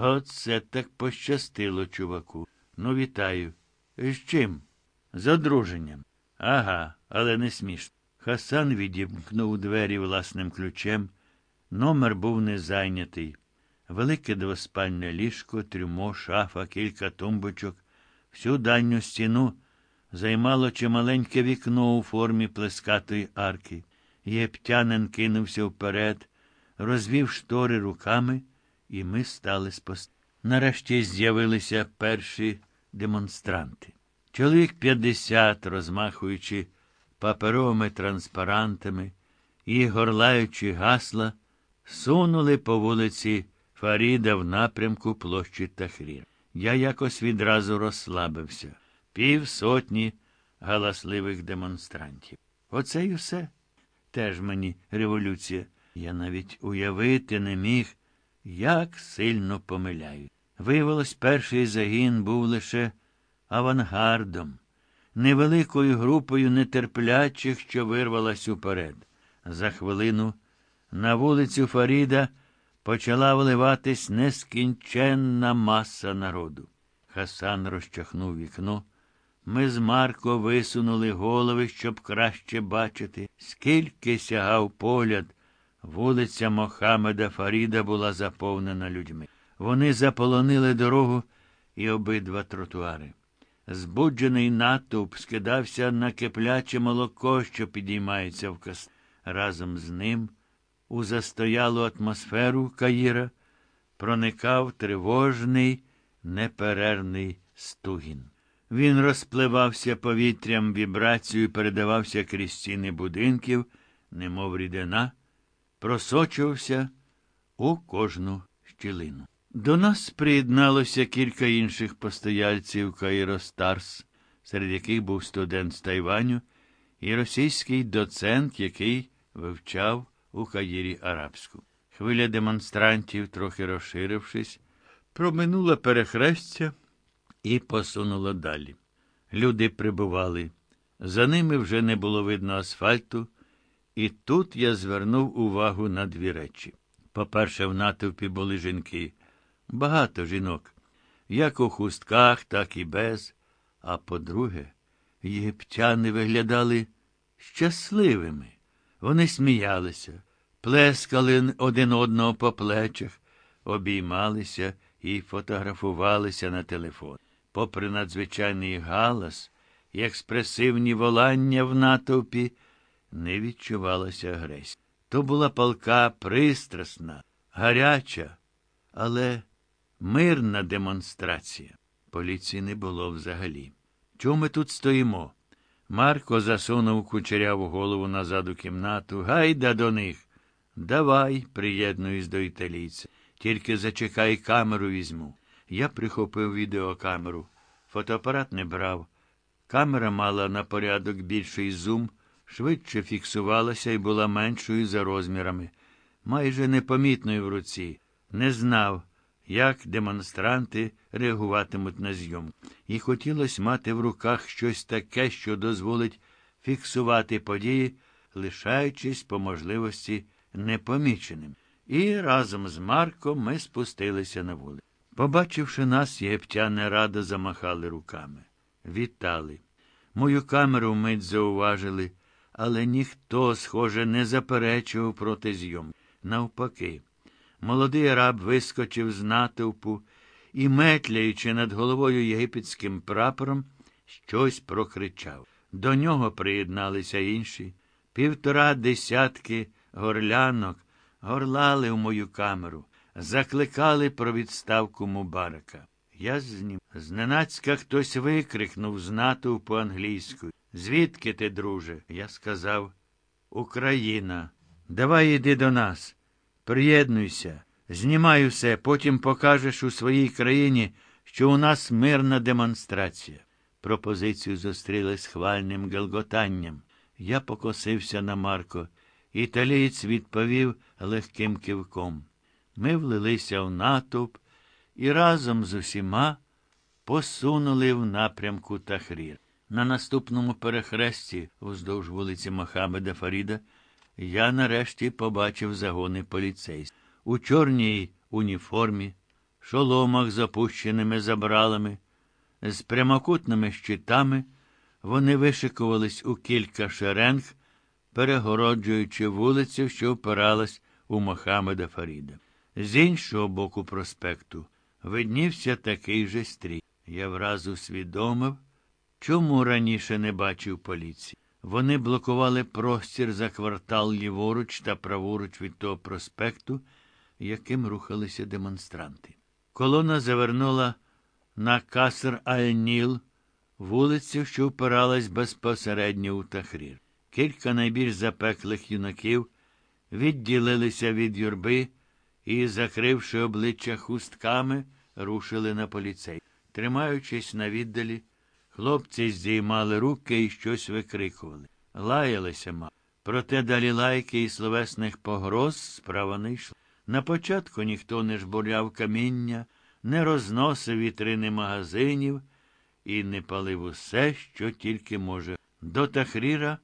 Оце так пощастило, чуваку. Ну, вітаю. З чим? З одруженням. Ага, але не смішно. Хасан відімкнув двері власним ключем. Номер був не зайнятий. Велике двоспальне ліжко, трюмо, шафа, кілька тумбочок. Всю дальню стіну займало чималеньке вікно у формі плескатої арки. Єптянин кинувся вперед, розвів штори руками, і ми стали спостерігати. Нарешті з'явилися перші демонстранти. Чоловік п'ятдесят, розмахуючи паперовими транспарантами і горлаючи гасла, сунули по вулиці Фаріда в напрямку площі Тахрір. Я якось відразу розслабився. Пів сотні галасливих демонстрантів. Оце й усе. Теж мені революція. Я навіть уявити не міг, як сильно помиляю. Виявилось, перший загін був лише авангардом, невеликою групою нетерплячих, що вирвалась уперед. За хвилину на вулицю Фаріда почала вливатись нескінченна маса народу. Хасан розчахнув вікно. Ми з Марко висунули голови, щоб краще бачити, скільки сягав погляд. Вулиця Мохамеда Фаріда була заповнена людьми. Вони заполонили дорогу і обидва тротуари. Збуджений натовп скидався на кипляче молоко, що підіймається в кас. Разом з ним у застоялу атмосферу Каїра проникав тривожний, неперервний стугін. Він розпливався повітрям вібрацією, передавався крізь стіни будинків, немов рідина, просочувався у кожну щілину. До нас приєдналося кілька інших постояльців Каїро Старс, серед яких був студент з Тайваню і російський доцент, який вивчав у Каїрі арабську. Хвиля демонстрантів, трохи розширившись, проминула перехрестя і посунула далі. Люди прибували. За ними вже не було видно асфальту, і тут я звернув увагу на дві речі. По-перше, в натовпі були жінки, багато жінок, як у хустках, так і без. А по-друге, єгиптяни виглядали щасливими. Вони сміялися, плескали один одного по плечах, обіймалися і фотографувалися на телефон. Попри надзвичайний галас і експресивні волання в натовпі, не відчувалася агресія. То була палка пристрасна, гаряча, але мирна демонстрація. Поліції не було взагалі. Чому ми тут стоїмо? Марко засунув кучеряву голову назад у кімнату. Гайда до них. Давай, приєднуюсь до італійця. Тільки зачекай камеру візьму. Я прихопив відеокамеру. Фотоапарат не брав. Камера мала на порядок більший зум, швидше фіксувалася і була меншою за розмірами, майже непомітною в руці. Не знав, як демонстранти реагуватимуть на зйомку. І хотілося мати в руках щось таке, що дозволить фіксувати події, лишаючись по можливості непоміченим. І разом з Марком ми спустилися на вулицю. Побачивши нас, єгиптяни радо замахали руками. Вітали. Мою камеру вмить зауважили, але ніхто, схоже, не заперечував проти зйомки. Навпаки, молодий араб вискочив з натовпу і, метляючи над головою єгипетським прапором, щось прокричав. До нього приєдналися інші. Півтора десятки горлянок горлали в мою камеру, закликали про відставку Мубарака. Я знім. Зненацька хтось викрикнув з натовпу англійською. Звідки ти, друже? Я сказав. Україна. Давай іди до нас. Приєднуйся. Знімай усе, потім покажеш у своїй країні, що у нас мирна демонстрація. Пропозицію зустріли з хвальним гелготанням. Я покосився на Марко. Італієць відповів легким кивком. Ми влилися в натовп і разом з усіма посунули в напрямку Тахрір. На наступному перехресті, уздовж вулиці Мохамеда Фаріда, я нарешті побачив загони поліцейських. У чорній уніформі, шоломах з опущеними забралами, з прямокутними щитами, вони вишикувались у кілька шеренг, перегороджуючи вулицю, що впиралась у Мохамеда Фаріда. З іншого боку проспекту виднівся такий же стрій. Я враз усвідомив, чому раніше не бачив поліції. Вони блокували простір за квартал ліворуч та праворуч від того проспекту, яким рухалися демонстранти. Колона завернула на Каср Аль-Ніл, вулицю, що впиралась безпосередньо у Тахрір. Кілька найбільш запеклих юнаків відділилися від юрби і, закривши обличчя хустками, рушили на поліцей. Тримаючись на віддалі, хлопці здіймали руки і щось викрикували. Лаялися ма. Проте далі лайки і словесних погроз справа не йшла. На початку ніхто не жбуряв каміння, не розносив вітрини магазинів і не палив усе, що тільки може. До Тахріра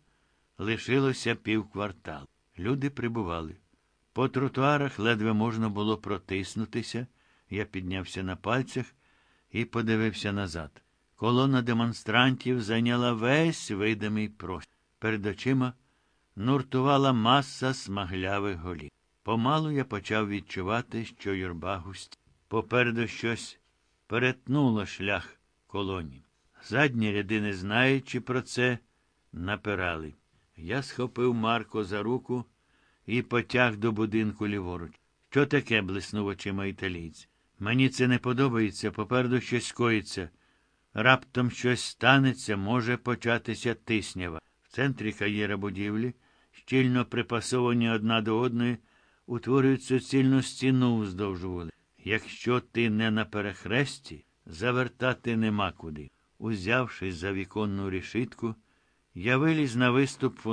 лишилося півквартал. Люди прибували. По тротуарах ледве можна було протиснутися. Я піднявся на пальцях і подивився назад. Колона демонстрантів зайняла весь видимий простір. Перед очима нуртувала маса смаглявих голів. Помалу я почав відчувати, що юрба густі. Попереду щось перетнуло шлях колоні. Задні ряди, не знаючи про це, напирали. Я схопив Марко за руку і потяг до будинку ліворуч. Що таке? блиснув очима італійць. Мені це не подобається, попереду щось коїться. Раптом щось станеться, може початися тиснява. В центрі кар'єра будівлі, щільно припасовані одна до одної, утворюють суцільну стіну вздовж води. Якщо ти не на перехресті, завертати нема куди. Узявшись за віконну рішитку, я виліз на виступ